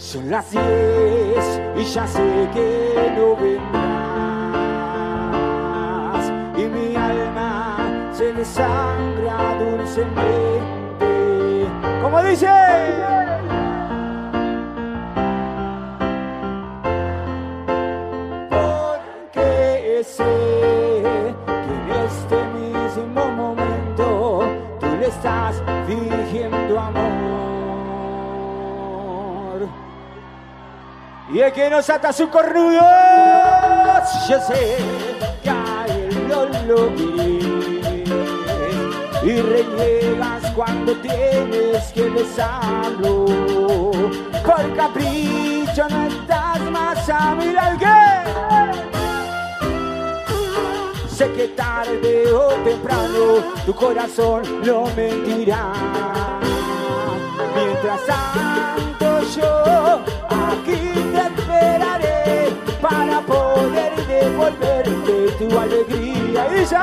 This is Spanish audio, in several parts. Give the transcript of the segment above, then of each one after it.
Son las diez y ya sé que no vendrás. Y mi alma se desangra dulcemente. Como dice. Porque sé que en este mismo momento tú le estás fingiendo amor. Y el que nos ata su cornudo, yo sé que a él no lo quieres y reniegas cuando tienes que besarlo. Por capricho no estás más a mirar que Sé que tarde o temprano tu corazón lo mentirá. tu alegría y sé,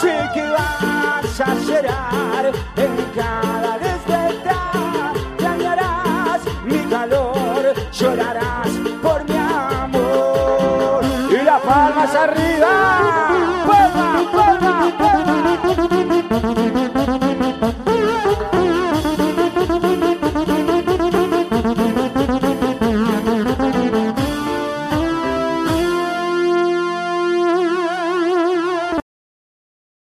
sé que vas a llorar en cada despertar, dañarás mi calor, llorarás por mi amor. Y la palmas arriba, palmas.